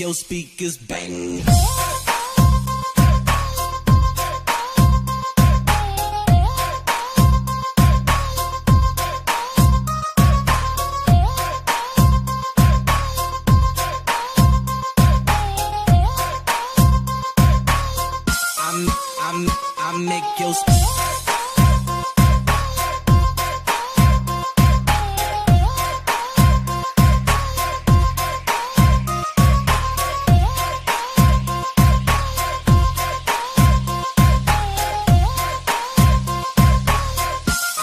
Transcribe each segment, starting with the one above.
your speakers bang.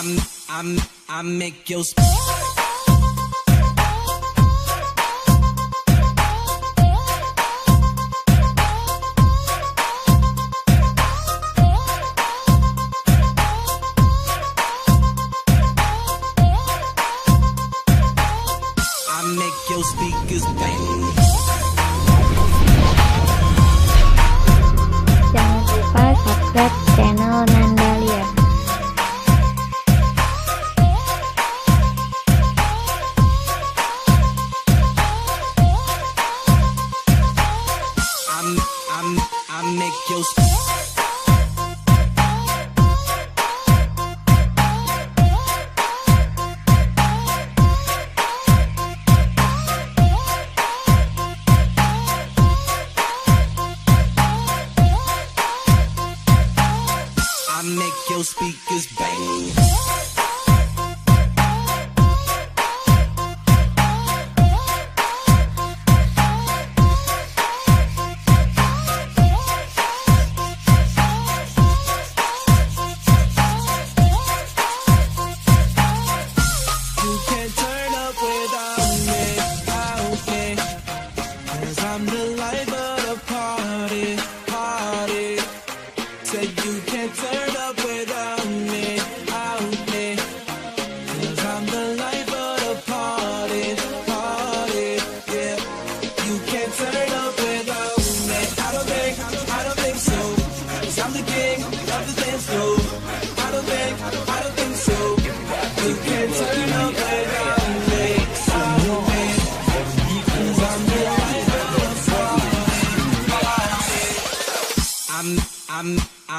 I'm, I'm, I make your. speakers bang.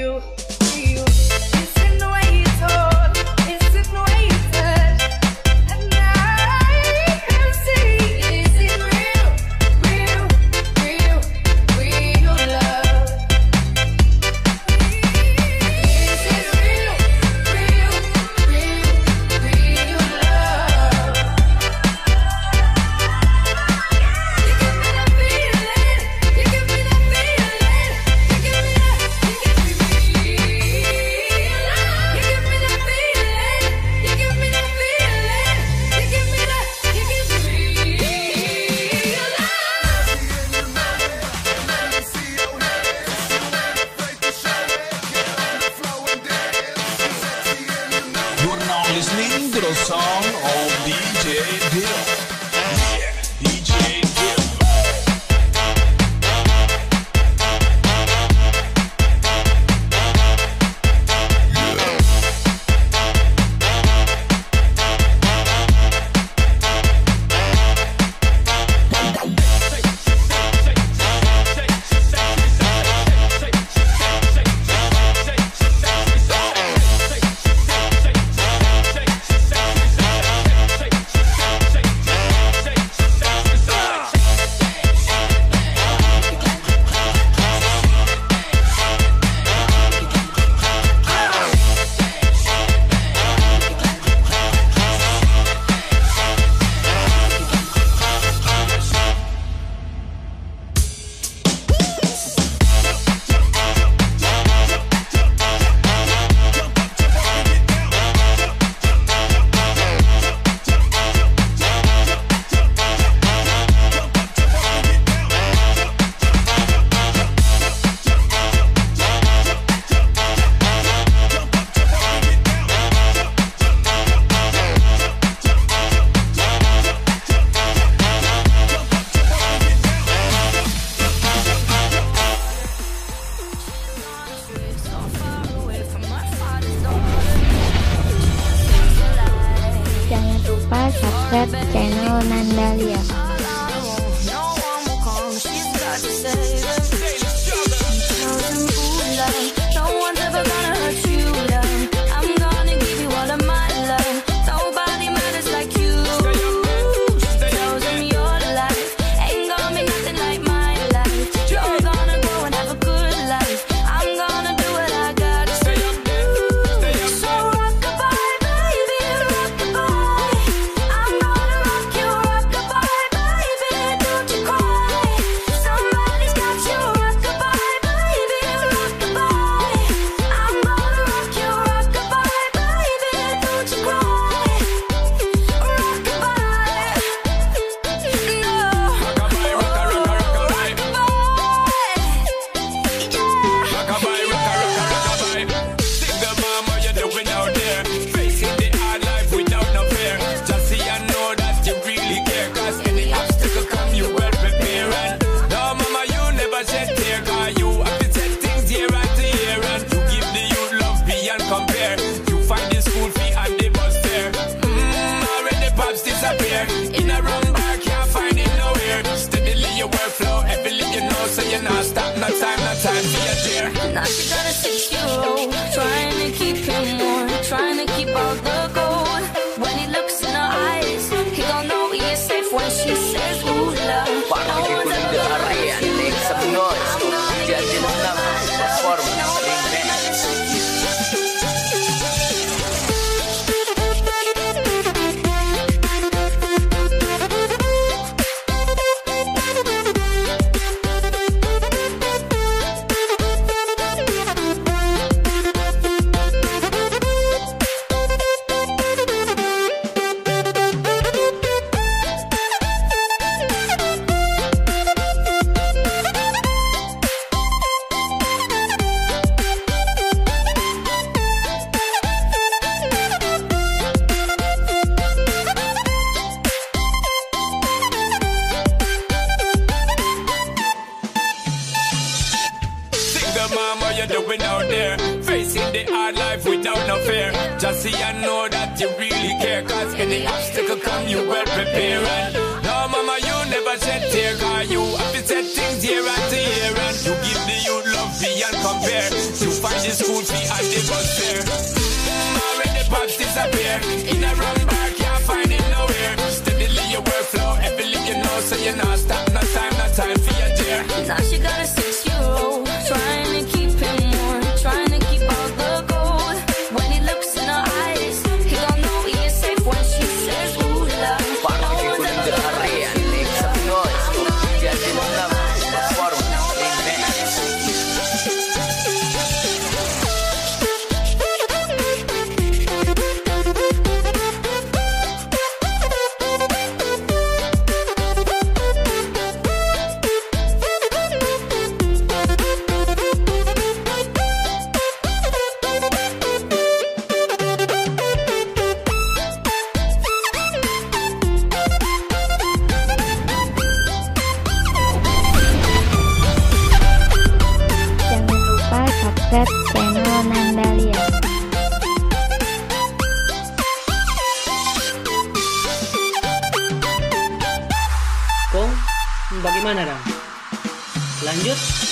you. subscribe channel Nandalia. so you know doing out there. Facing the hard life without no fear. Just see I know that you really care. Cause any obstacle come, you well prepare. No, mama, you never shed tear. Cause you have to set things year after year. And you give the youth love beyond compare. You find the school fee and the bus fare. Already pops disappear. In a wrong bar, can't find it nowhere. Steadily your workflow, every you know. So you're not stop, no time, no time for your dear. Now she gotta subscribe channel Nandalia Kong, bagaimana, dong? Lanjut.